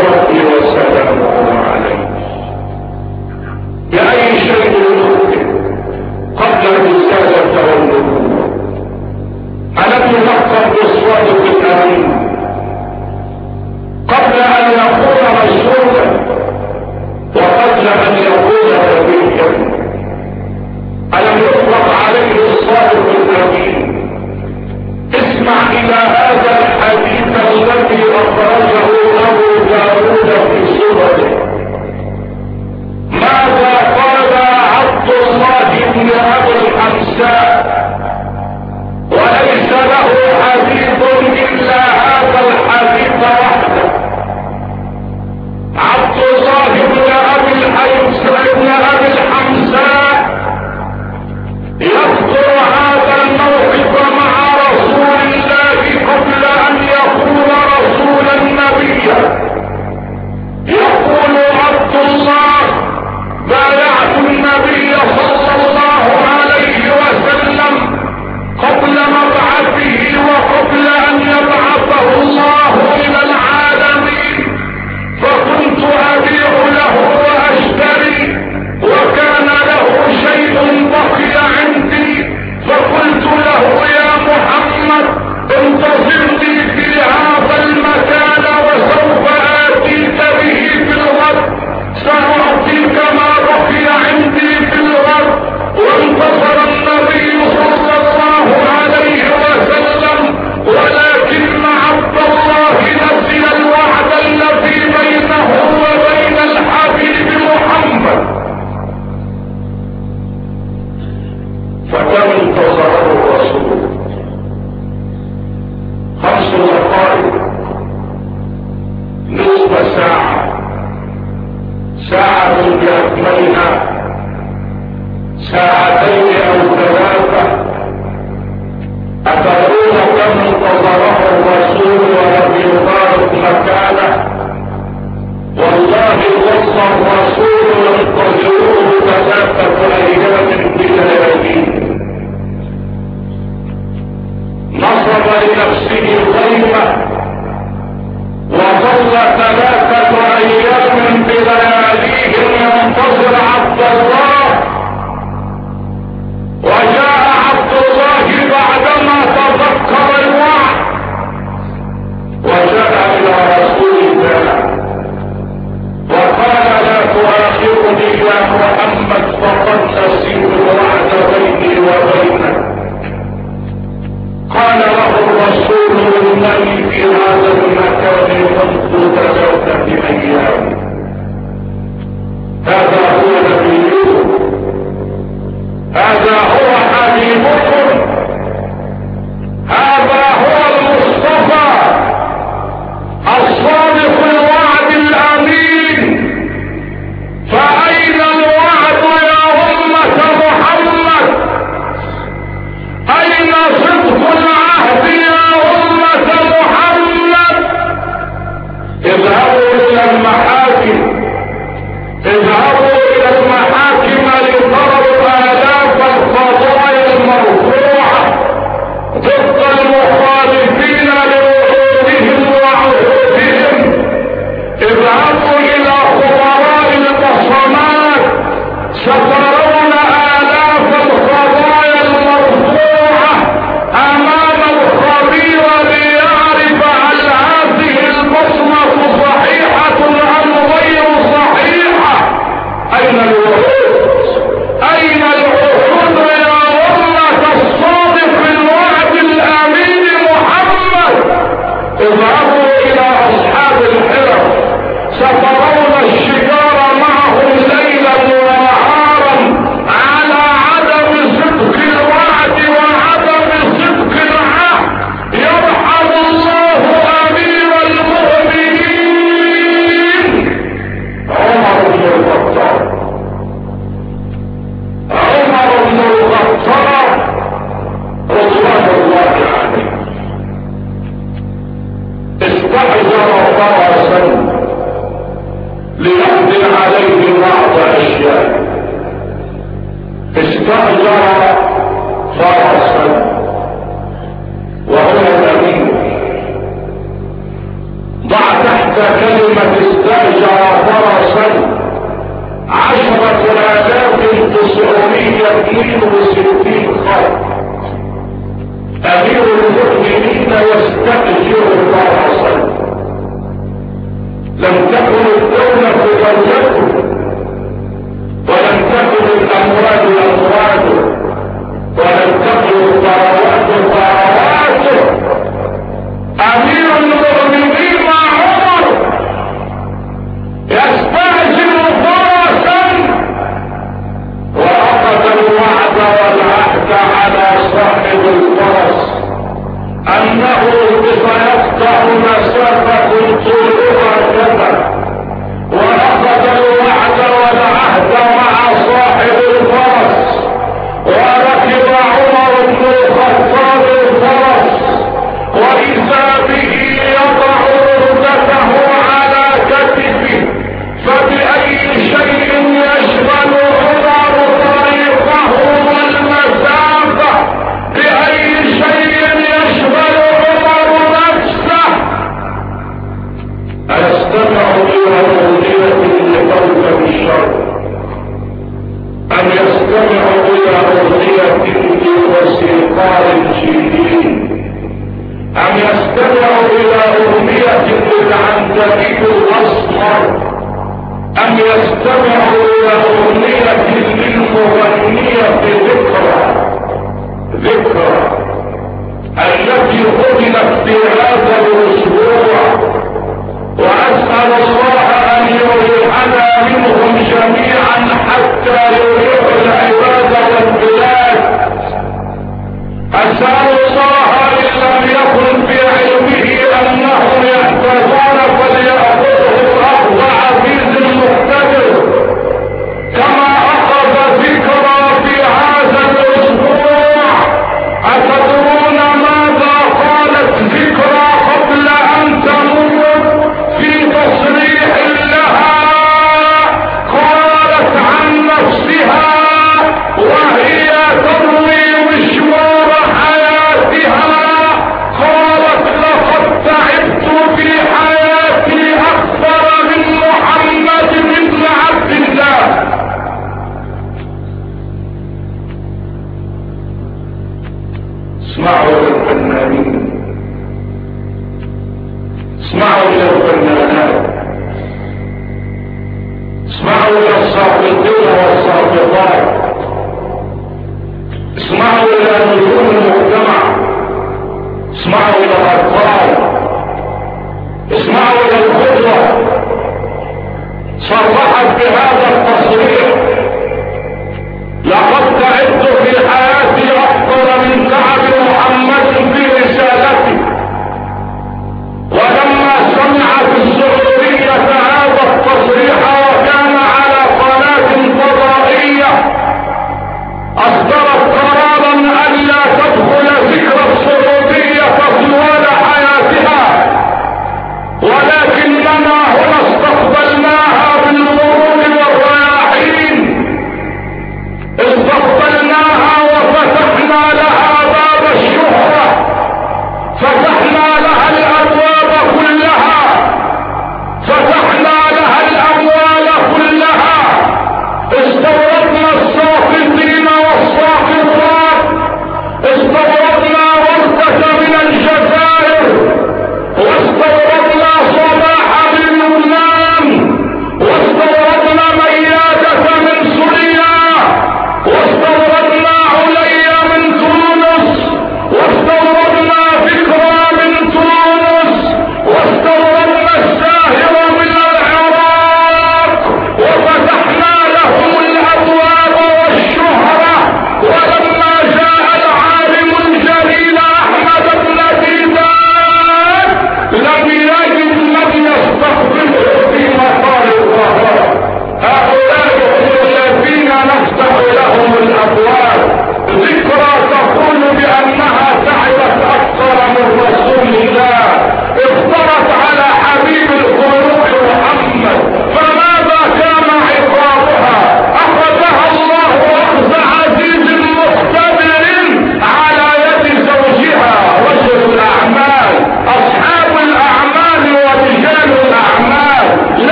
you. عن تبيد الأصغر أن يستمعوا إلى أغنية للمغنية ذكرى؟ ذكرى. التي قدمت في هذا الأسبوع. وأسأل الله أن يريحنا منهم جميعا حتى يرحمنا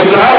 Abraham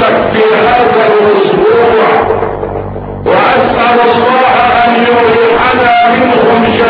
بك في هذا الأسبوع وأسأل الله أن يلحنا منهم جميعا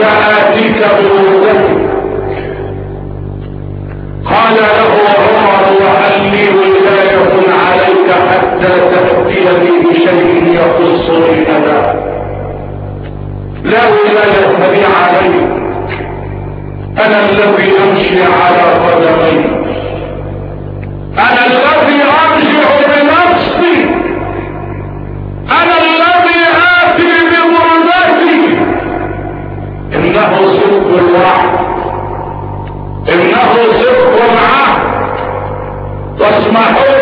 سآتيك بروضهم قال له عمر وأني ولاية عليك حتى تأتيني بشيء يخصني أنا لا ولاية لي عليك. أنا الذي أمشي على قدميك. أنا الذي my whole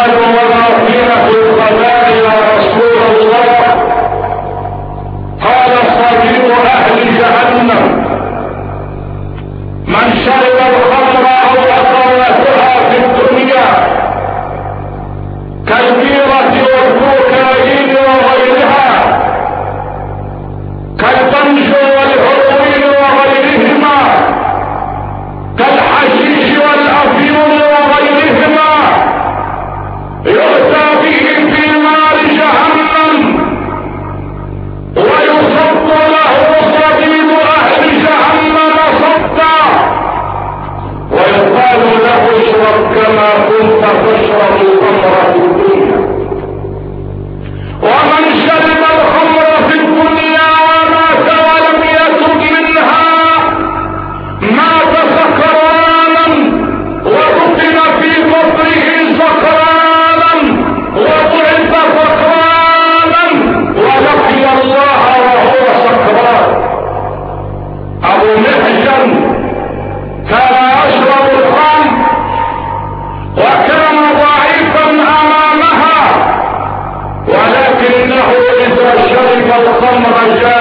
قالوا Georgia.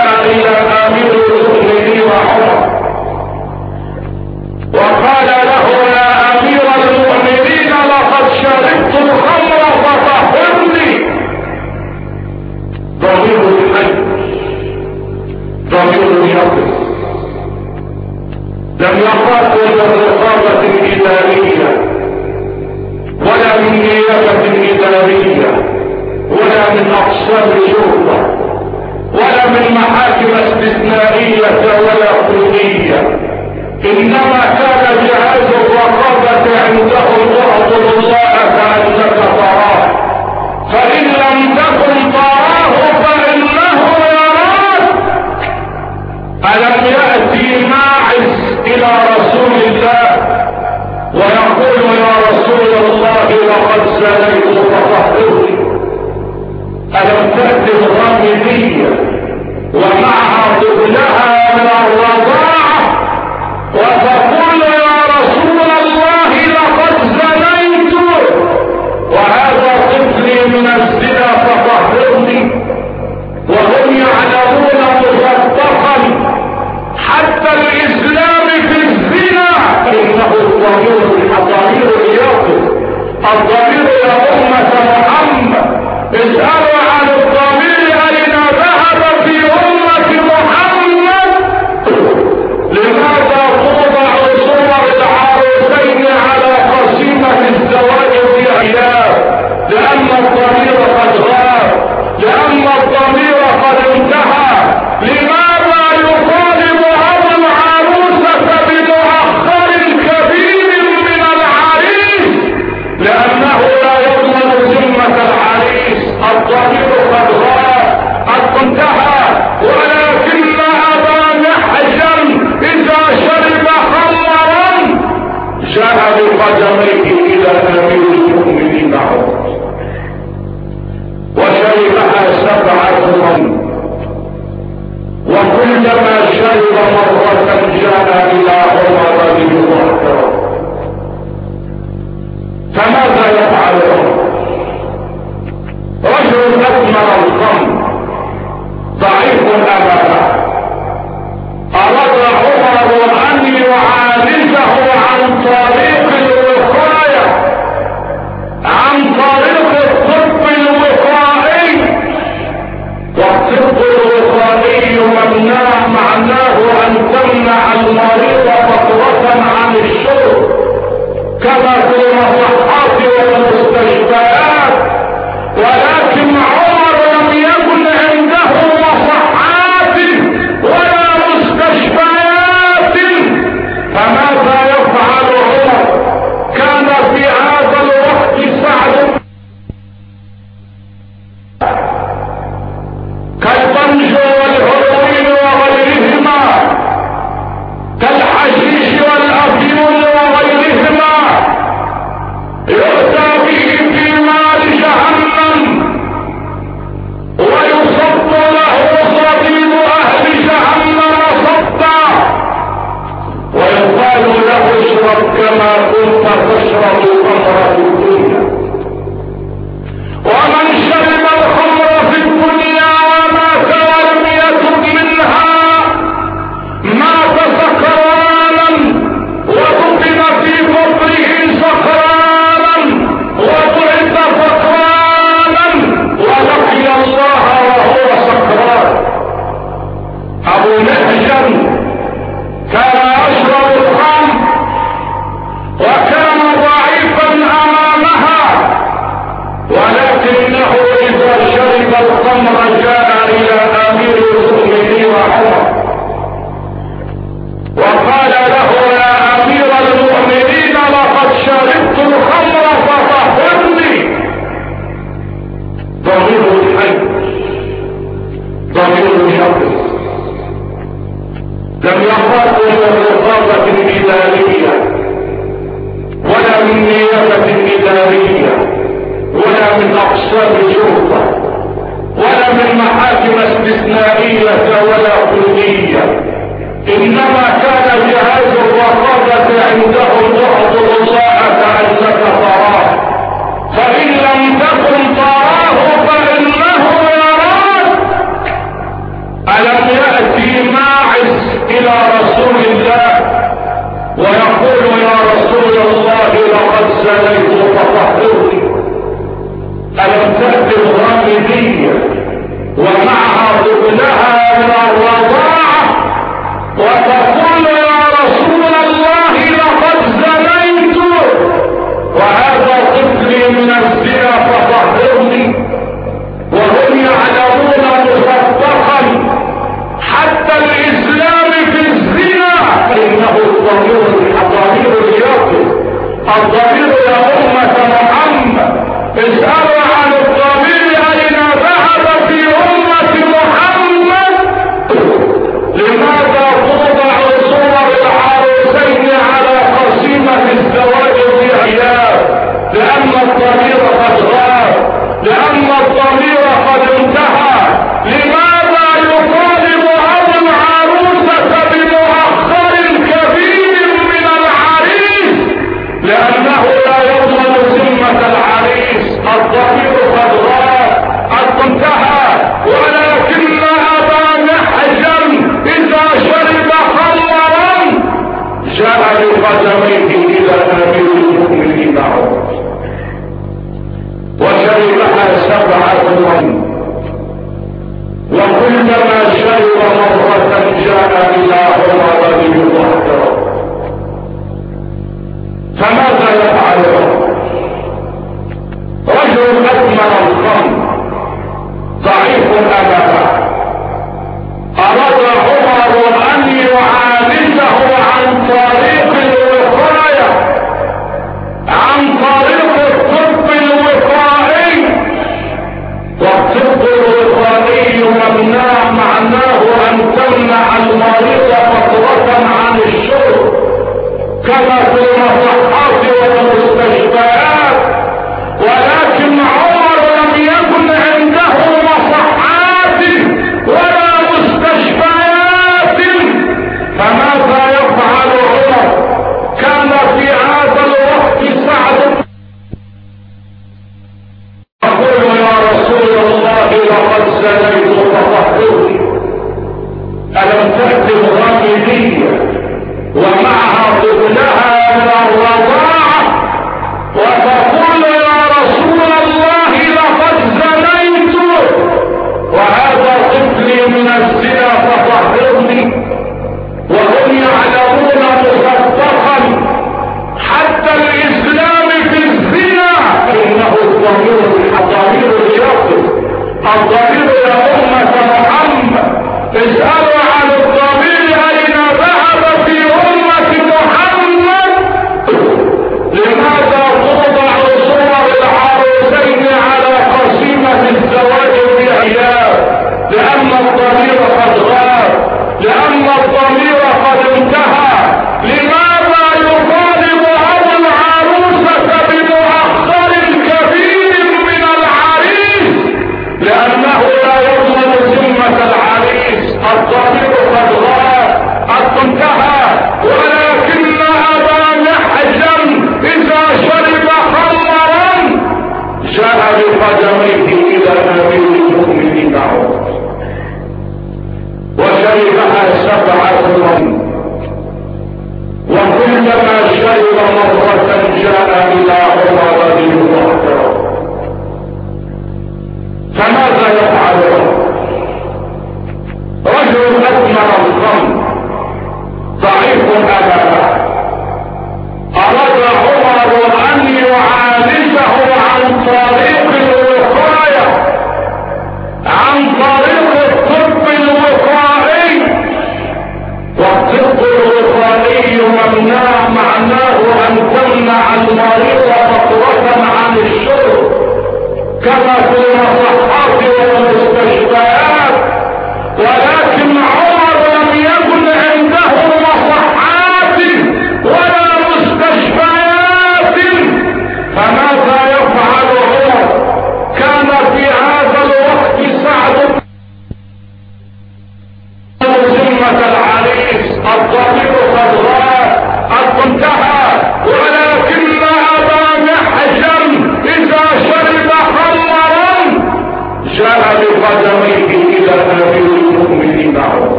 পাওয়া যায়